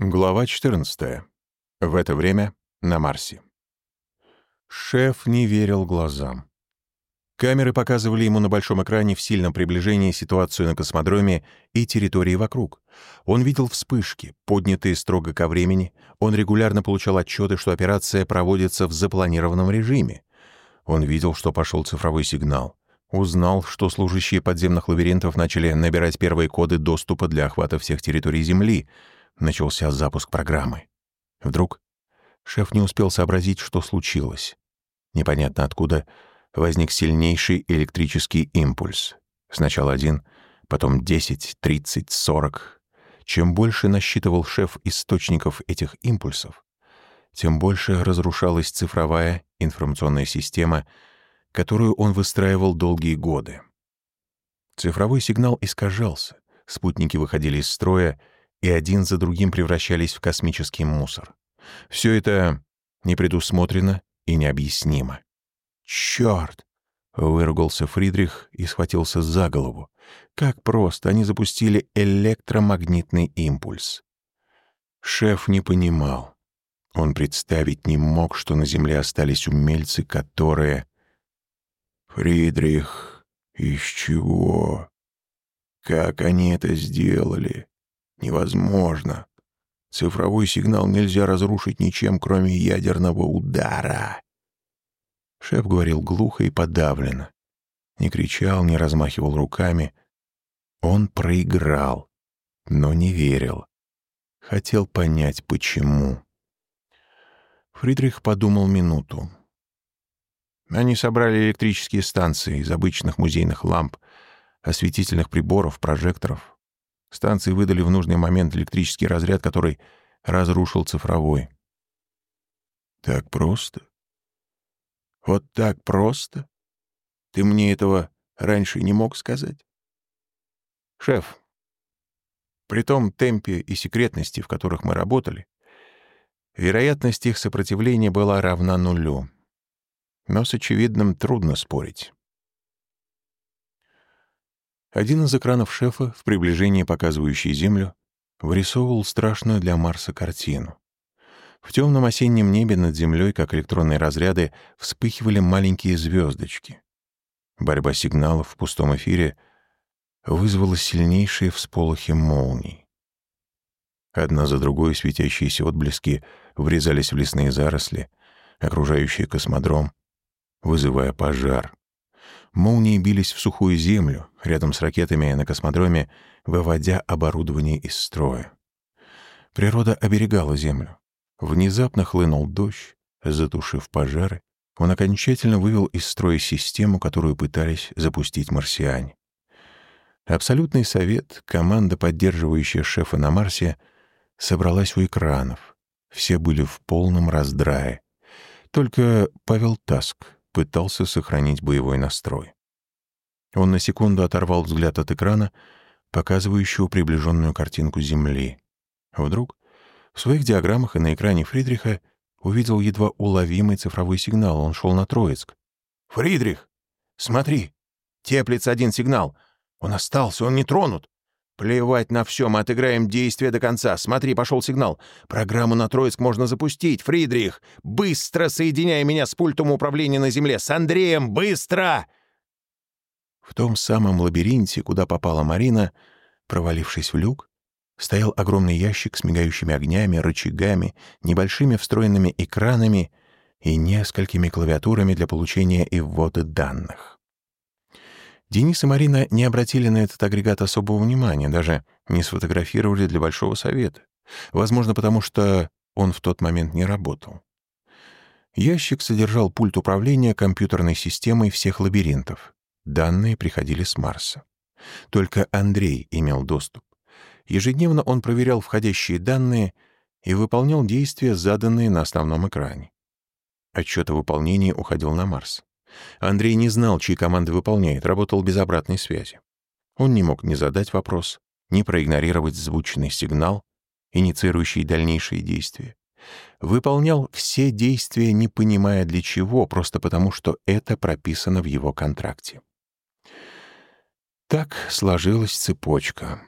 Глава 14. В это время на Марсе. Шеф не верил глазам. Камеры показывали ему на большом экране в сильном приближении ситуацию на космодроме и территории вокруг. Он видел вспышки, поднятые строго ко времени. Он регулярно получал отчеты, что операция проводится в запланированном режиме. Он видел, что пошел цифровой сигнал. Узнал, что служащие подземных лабиринтов начали набирать первые коды доступа для охвата всех территорий Земли — начался запуск программы. Вдруг шеф не успел сообразить, что случилось. Непонятно откуда возник сильнейший электрический импульс. Сначала один, потом 10, 30, 40. Чем больше насчитывал шеф источников этих импульсов, тем больше разрушалась цифровая информационная система, которую он выстраивал долгие годы. Цифровой сигнал искажался, спутники выходили из строя, и один за другим превращались в космический мусор. Все это непредусмотрено и необъяснимо. «Черт!» — выругался Фридрих и схватился за голову. «Как просто! Они запустили электромагнитный импульс!» Шеф не понимал. Он представить не мог, что на Земле остались умельцы, которые... «Фридрих, из чего? Как они это сделали?» Невозможно. Цифровой сигнал нельзя разрушить ничем, кроме ядерного удара. Шеф говорил глухо и подавленно. Не кричал, не размахивал руками. Он проиграл, но не верил. Хотел понять, почему. Фридрих подумал минуту. Они собрали электрические станции из обычных музейных ламп, осветительных приборов, прожекторов. Станции выдали в нужный момент электрический разряд, который разрушил цифровой. Так просто? Вот так просто? Ты мне этого раньше не мог сказать? Шеф, при том темпе и секретности, в которых мы работали, вероятность их сопротивления была равна нулю. Но с очевидным трудно спорить. Один из экранов шефа, в приближении показывающий Землю, вырисовывал страшную для Марса картину. В темном осеннем небе над Землей, как электронные разряды, вспыхивали маленькие звездочки. Борьба сигналов в пустом эфире вызвала сильнейшие всполохи молний. Одна за другой светящиеся отблески врезались в лесные заросли, окружающие космодром, вызывая пожар. Молнии бились в сухую землю, рядом с ракетами на космодроме, выводя оборудование из строя. Природа оберегала землю. Внезапно хлынул дождь, затушив пожары. Он окончательно вывел из строя систему, которую пытались запустить марсиане. Абсолютный совет, команда, поддерживающая шефа на Марсе, собралась у экранов. Все были в полном раздрае. Только Павел Таск пытался сохранить боевой настрой. Он на секунду оторвал взгляд от экрана, показывающего приближенную картинку Земли. Вдруг в своих диаграммах и на экране Фридриха увидел едва уловимый цифровой сигнал. Он шел на Троицк. «Фридрих, смотри, теплится один сигнал. Он остался, он не тронут. «Плевать на все, мы отыграем действие до конца. Смотри, пошел сигнал. Программу на Троицк можно запустить. Фридрих, быстро соединяй меня с пультом управления на Земле. С Андреем, быстро!» В том самом лабиринте, куда попала Марина, провалившись в люк, стоял огромный ящик с мигающими огнями, рычагами, небольшими встроенными экранами и несколькими клавиатурами для получения и ввода данных. Денис и Марина не обратили на этот агрегат особого внимания, даже не сфотографировали для Большого Совета. Возможно, потому что он в тот момент не работал. Ящик содержал пульт управления компьютерной системой всех лабиринтов. Данные приходили с Марса. Только Андрей имел доступ. Ежедневно он проверял входящие данные и выполнял действия, заданные на основном экране. Отчет о выполнении уходил на Марс. Андрей не знал, чьи команды выполняет, работал без обратной связи. Он не мог ни задать вопрос, ни проигнорировать звучный сигнал, инициирующий дальнейшие действия. Выполнял все действия, не понимая для чего, просто потому, что это прописано в его контракте. Так сложилась цепочка.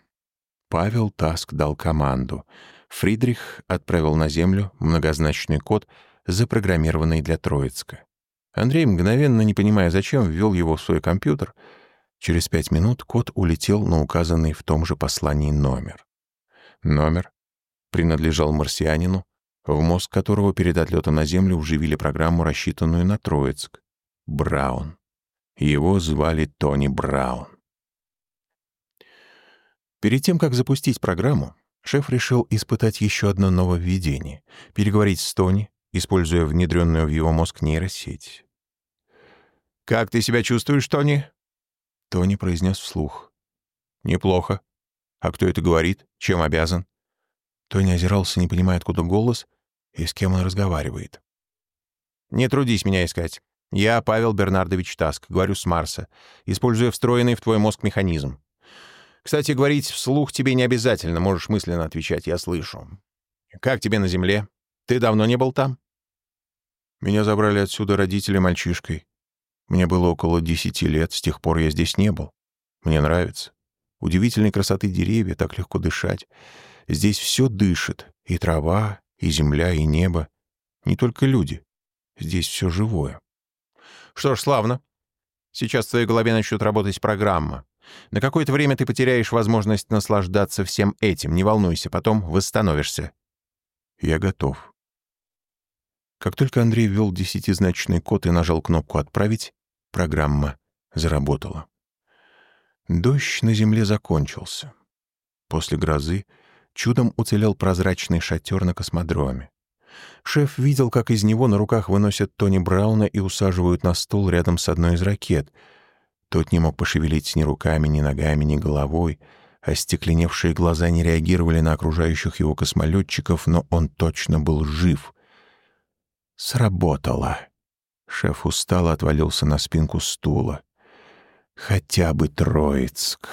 Павел Таск дал команду. Фридрих отправил на Землю многозначный код, запрограммированный для Троицка. Андрей, мгновенно не понимая зачем, ввел его в свой компьютер. Через пять минут код улетел на указанный в том же послании номер. Номер принадлежал марсианину, в мозг которого перед отлетом на Землю вживили программу, рассчитанную на Троицк. Браун. Его звали Тони Браун. Перед тем, как запустить программу, шеф решил испытать еще одно нововведение — переговорить с Тони, используя внедренную в его мозг нейросеть. «Как ты себя чувствуешь, Тони?» Тони произнес вслух. «Неплохо. А кто это говорит? Чем обязан?» Тони озирался, не понимая, откуда голос и с кем он разговаривает. «Не трудись меня искать. Я Павел Бернардович Таск, говорю с Марса, используя встроенный в твой мозг механизм. Кстати, говорить вслух тебе не обязательно, можешь мысленно отвечать, я слышу. Как тебе на Земле? Ты давно не был там?» «Меня забрали отсюда родители мальчишкой. Мне было около десяти лет, с тех пор я здесь не был. Мне нравится. Удивительной красоты деревья, так легко дышать. Здесь все дышит, и трава, и земля, и небо. Не только люди. Здесь все живое. Что ж, славно. Сейчас в твоей голове начнет работать программа. На какое-то время ты потеряешь возможность наслаждаться всем этим. Не волнуйся, потом восстановишься. Я готов. Как только Андрей ввел десятизначный код и нажал кнопку «Отправить», программа заработала. Дождь на земле закончился. После грозы чудом уцелел прозрачный шатер на космодроме. Шеф видел, как из него на руках выносят Тони Брауна и усаживают на стул рядом с одной из ракет. Тот не мог пошевелить ни руками, ни ногами, ни головой, а стекленевшие глаза не реагировали на окружающих его космолетчиков, но он точно был жив. Сработало. Шеф устало отвалился на спинку стула. Хотя бы Троицк.